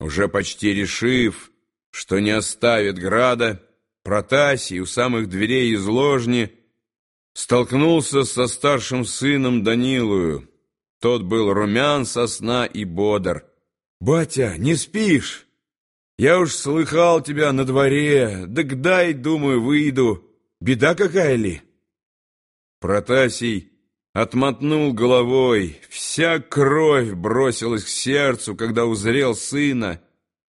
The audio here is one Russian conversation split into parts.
Уже почти решив, что не оставит града, Протасий у самых дверей из ложни столкнулся со старшим сыном Данилою. Тот был румян со сна и бодр. «Батя, не спишь? Я уж слыхал тебя на дворе, да дай, думаю, выйду. Беда какая ли?» Протасий отмотнул головой. Вся кровь бросилась к сердцу, когда узрел сына,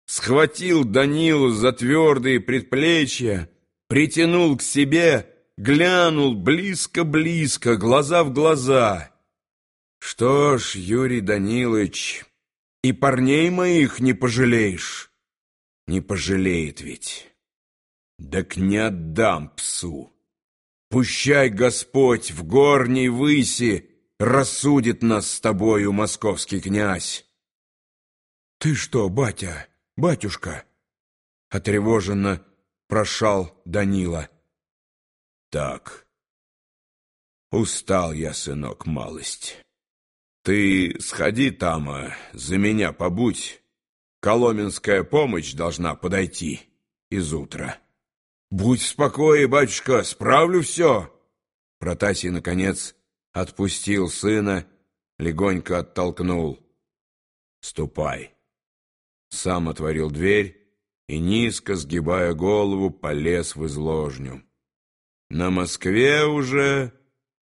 схватил Данилу за твердые предплечья, притянул к себе, глянул близко-близко, глаза в глаза. «Что ж, Юрий Данилович, и парней моих не пожалеешь?» «Не пожалеет ведь». «Так не отдам псу». Пущай Господь в горней выси рассудит нас с тобою, московский князь. Ты что, батя, батюшка? Отревоженно прошал Данила. Так. Устал я, сынок, малость. Ты сходи там, а, за меня побудь. Коломенская помощь должна подойти из утра. «Будь в спокое, батюшка, справлю все!» Протасий, наконец, отпустил сына, легонько оттолкнул. «Ступай!» Сам отворил дверь и, низко сгибая голову, полез в изложню. На Москве уже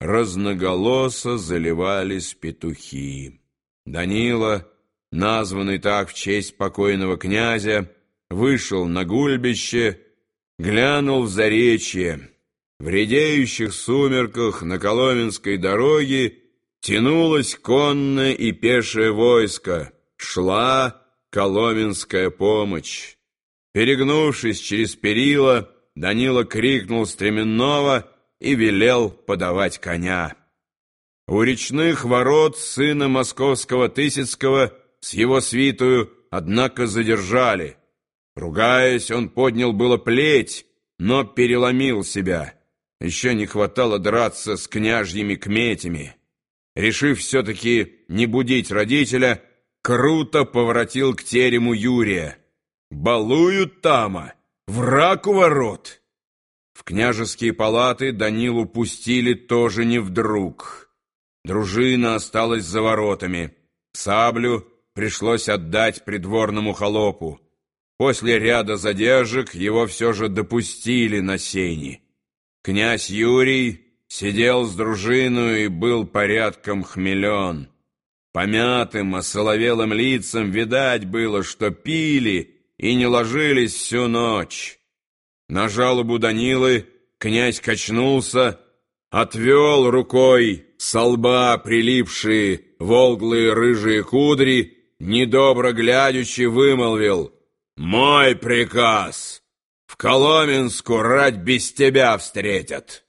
разноголосо заливались петухи. Данила, названный так в честь покойного князя, вышел на гульбище глянул в заречье. В редеющих сумерках на Коломенской дороге тянулось конное и пешее войско, шла Коломенская помощь. Перегнувшись через перила, Данила крикнул стременного и велел подавать коня. У речных ворот сына московского Тысяцкого с его свитую, однако, задержали. Ругаясь, он поднял было плеть, но переломил себя. Еще не хватало драться с княжьими кметями. Решив все-таки не будить родителя, круто поворотил к терему Юрия. «Балуют тама! Враг у ворот!» В княжеские палаты Данилу пустили тоже не вдруг. Дружина осталась за воротами. Саблю пришлось отдать придворному холопу. После ряда задержек его все же допустили на сени. Князь Юрий сидел с дружиной и был порядком хмелен. Помятым, осоловелым лицам видать было, что пили и не ложились всю ночь. На жалобу Данилы князь качнулся, отвел рукой со лба прилипшие волглые рыжие кудри, недобро глядячи вымолвил — «Мой приказ! В Коломенску рать без тебя встретят!»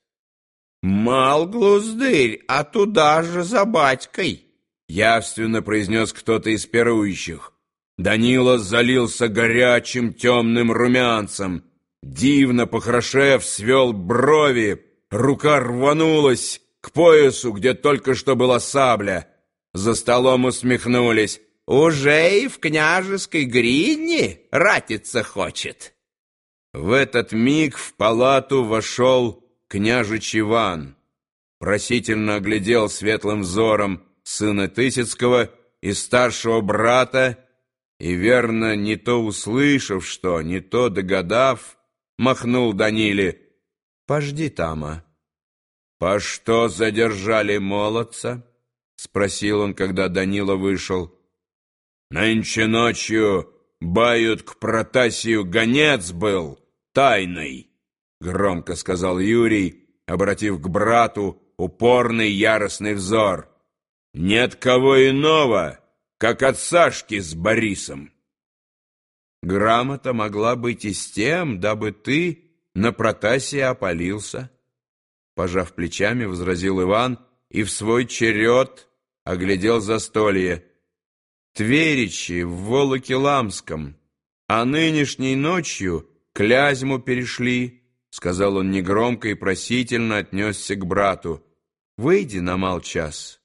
«Мал глуздырь, а туда же за батькой!» Явственно произнес кто-то из пирующих. Данила залился горячим темным румянцем. Дивно похорошев, свел брови. Рука рванулась к поясу, где только что была сабля. За столом усмехнулись. Уже и в княжеской гридне ратиться хочет. В этот миг в палату вошел княжич Иван, просительно оглядел светлым взором сына Тысяцкого и старшего брата, и, верно, не то услышав что, не то догадав, махнул Даниле. «Пожди, Тама». «По что задержали молодца?» — спросил он, когда Данила вышел. Нынче ночью бают к Протасию гонец был, тайный, — громко сказал Юрий, обратив к брату упорный яростный взор. Нет кого иного, как от Сашки с Борисом. Грамота могла быть и с тем, дабы ты на Протасия опалился. Пожав плечами, возразил Иван и в свой черед оглядел застолье — Тверичи в Волокеламском, а нынешней ночью Клязьму перешли, — сказал он негромко и просительно отнесся к брату. — Выйди на мал час.